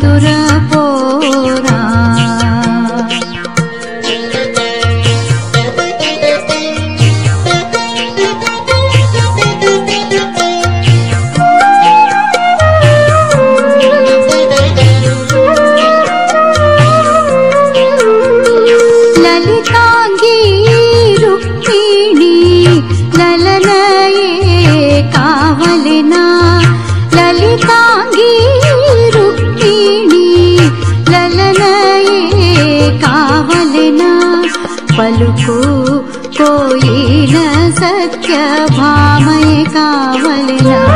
duru कालुको कोयि न सत्यभामय कावलना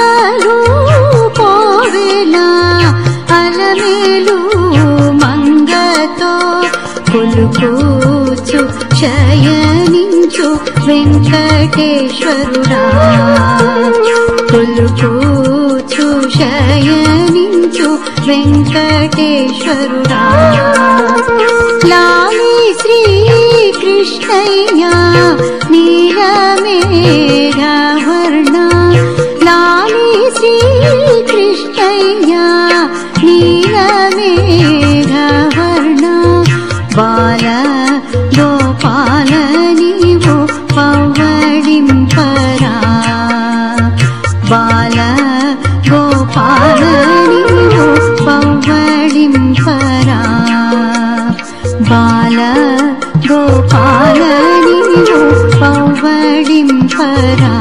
అలకాలు పోవేనా అలమేలు మంగతో కొలుకోచు శయనించు వెంకటేశ్వరుడా కొలుకోచు శయనించు వెంకటేశ్వరుడా లాలి శ్రీ కృష్ణయ్యా हरा